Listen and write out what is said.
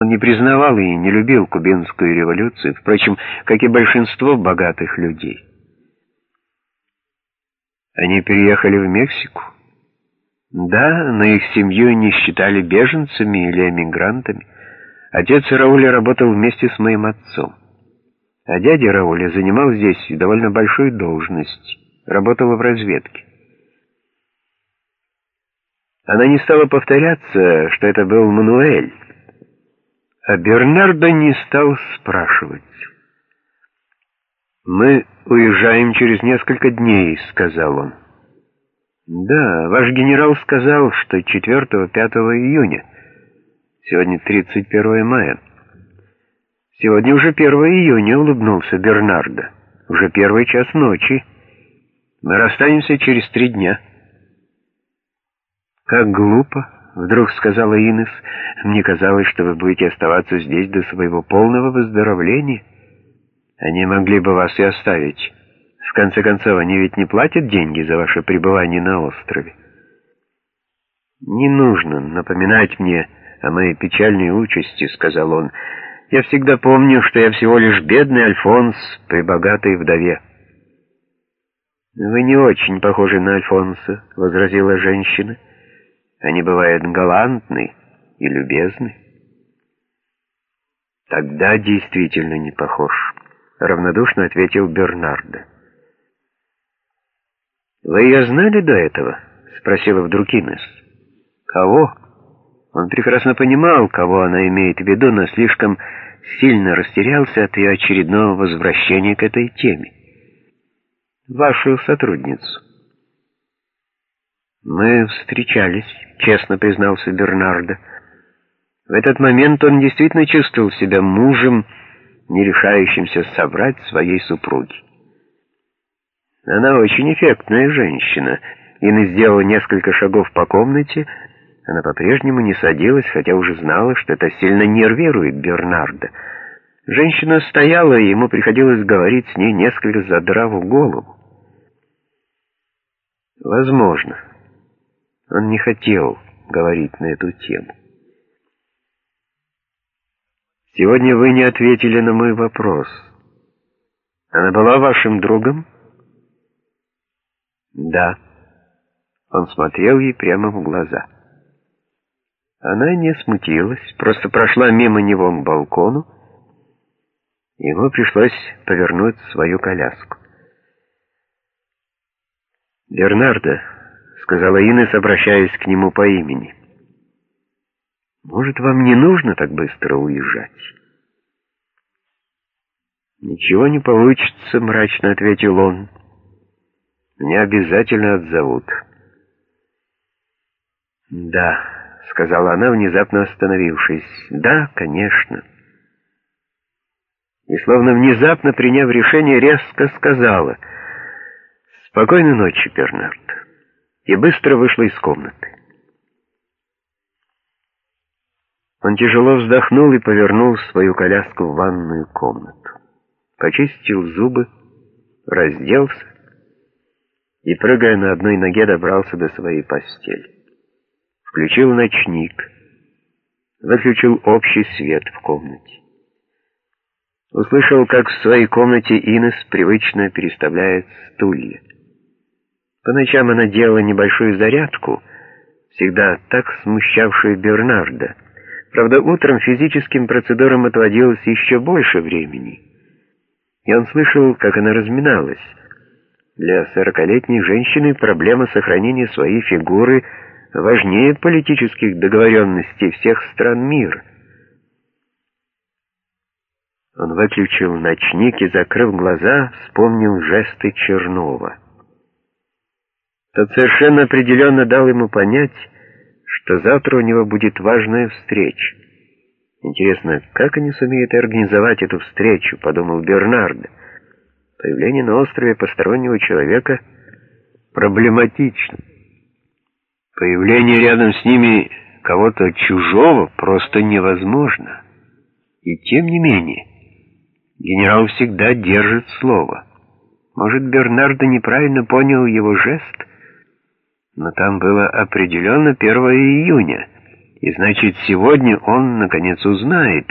Он не признавал и не любил кубинскую революцию, впрочем, как и большинство богатых людей. Они переехали в Мексику. Да, но их семью не считали беженцами или эмигрантами. Отец Рауля работал вместе с моим отцом. А дядя Рауля занимал здесь довольно большую должность, работал в разведке. Она не стала повторяться, что это был Мануэль, а Бернардо не стал спрашивать. «Мы уезжаем через несколько дней», — сказал он. «Да, ваш генерал сказал, что 4-5 июня. Сегодня 31 мая». «Сегодня уже 1 июня», — улыбнулся Бернардо. «Уже первый час ночи. Мы расстанемся через три дня». «Как глупо», Вдруг сказала Инес, мне казалось, что вы будете оставаться здесь до своего полного выздоровления. Они могли бы вас и оставить. В конце концов, они ведь не платят деньги за ваше пребывание на острове. «Не нужно напоминать мне о моей печальной участи», — сказал он. «Я всегда помню, что я всего лишь бедный Альфонс при богатой вдове». «Вы не очень похожи на Альфонса», — возразила женщина. Они бывают галантны и любезны. Тогда действительно не похож, равнодушно ответил Бернардо. Вы ее знали до этого? спросила вдруг Инес. Кого? Он прекрасно понимал, кого она имеет в виду, но слишком сильно растерялся от ее очередного возвращения к этой теме. Вашу сотрудницу. «Мы встречались», — честно признался Бернардо. В этот момент он действительно чувствовал себя мужем, не решающимся соврать своей супруге. Она очень эффектная женщина. Инна сделала несколько шагов по комнате. Она по-прежнему не садилась, хотя уже знала, что это сильно нервирует Бернарда. Женщина стояла, и ему приходилось говорить с ней, несколько задрав голову. «Возможно». Он не хотел говорить на эту тему. «Сегодня вы не ответили на мой вопрос. Она была вашим другом?» «Да». Он смотрел ей прямо в глаза. Она не смутилась, просто прошла мимо него к балкону. Ему пришлось повернуть свою коляску. «Бернардо», сказала Инес, обращаясь к нему по имени. «Может, вам не нужно так быстро уезжать?» «Ничего не получится», — мрачно ответил он. «Меня обязательно отзовут». «Да», — сказала она, внезапно остановившись. «Да, конечно». И словно внезапно приняв решение, резко сказала «Спокойной ночи, Бернард» и быстро вышла из комнаты. Он тяжело вздохнул и повернул свою коляску в ванную комнату. Почистил зубы, разделся и, прыгая на одной ноге, добрался до своей постели. Включил ночник, выключил общий свет в комнате. Услышал, как в своей комнате Инес привычно переставляет стулья. По ночам она делала небольшую зарядку, всегда так смущавшую Бернарда. Правда, утром физическим процедурам отводилось еще больше времени. И он слышал, как она разминалась. Для сорокалетней женщины проблема сохранения своей фигуры важнее политических договоренностей всех стран мира. Он выключил ночник и, закрыв глаза, вспомнил жесты Чернова тот совершенно определенно дал ему понять, что завтра у него будет важная встреча. Интересно, как они сумеют организовать эту встречу, подумал Бернард. Появление на острове постороннего человека проблематично. Появление рядом с ними кого-то чужого просто невозможно. И тем не менее, генерал всегда держит слово. Может, Бернардо неправильно понял его жест — но там было определенно 1 июня, И значит, сегодня он, наконец, узнает,